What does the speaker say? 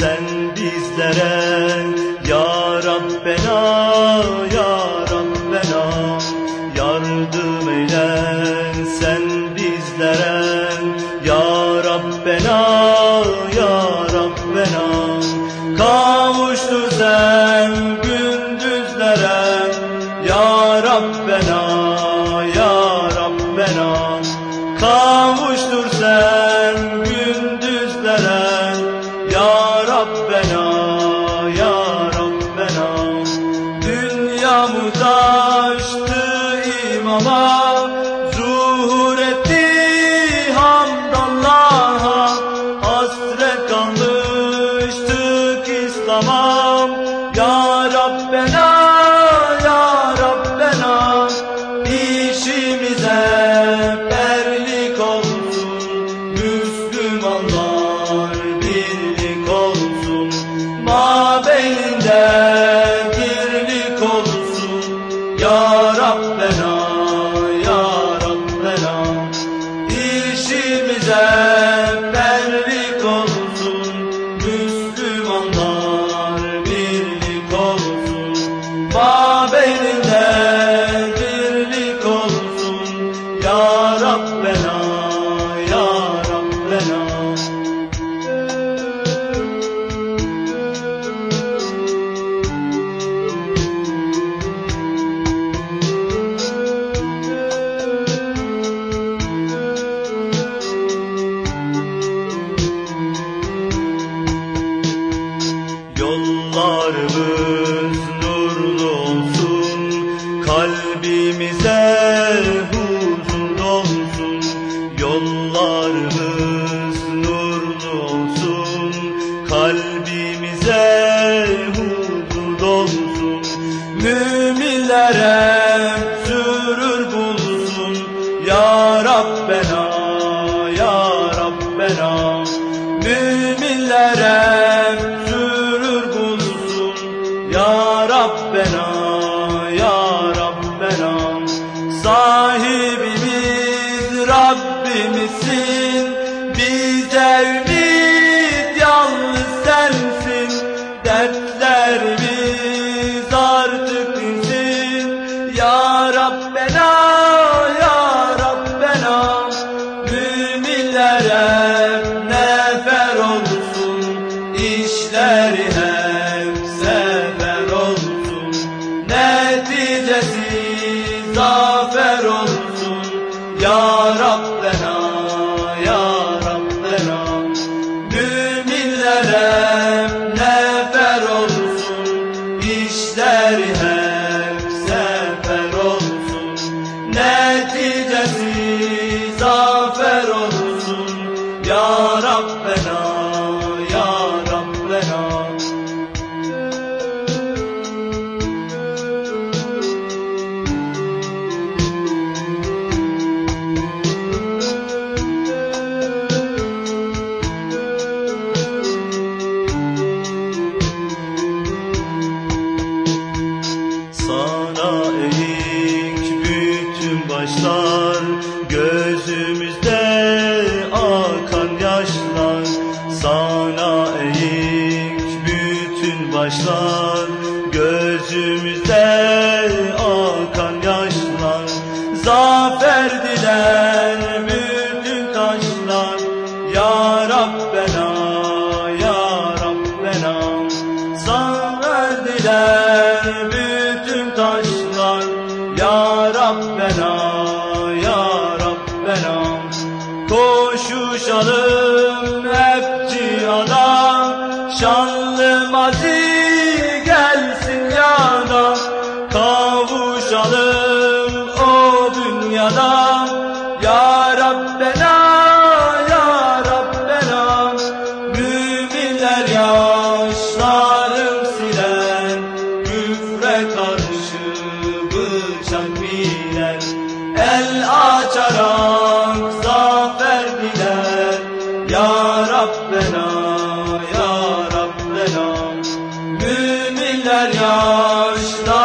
sen bizlere Ya Rabbena, Ya Rabbena Yardım eyle sen bizlere. Ya Rabbena, Ya Rabbena Kavuştur sen gündüzlere. Ya Rabbena, Ya imama Zuhur etti Hasret kalmıştık İslam'a. Ya Rabbena Ya Rabbena İşimize berlik olsun. Müslümanlar birlik olsun. Mabeyinde birlik olsun. Ya Rabbena olsun Müminlere sürür bulsun. Ya Rabbena Ya Rabbena. Müminlere sürür bulsun. Ya Rabbena Ya Rabbena. Sahibimiz Rabbimizsin işleri hep sefer olsun. Neticesi zafer olsun. Ya Rabbena başlar Gözümüzde akan yaşlar. Sana eğik bütün başlar Gözümüzde akan yaşlar. Zafer diler bütün taşlar. Ya Rabbena Rabbena Ya Rabbena. Koşuşalım El açarak zafer diler Ya Rabbena Ya Rabbena. Müminler yaşlarım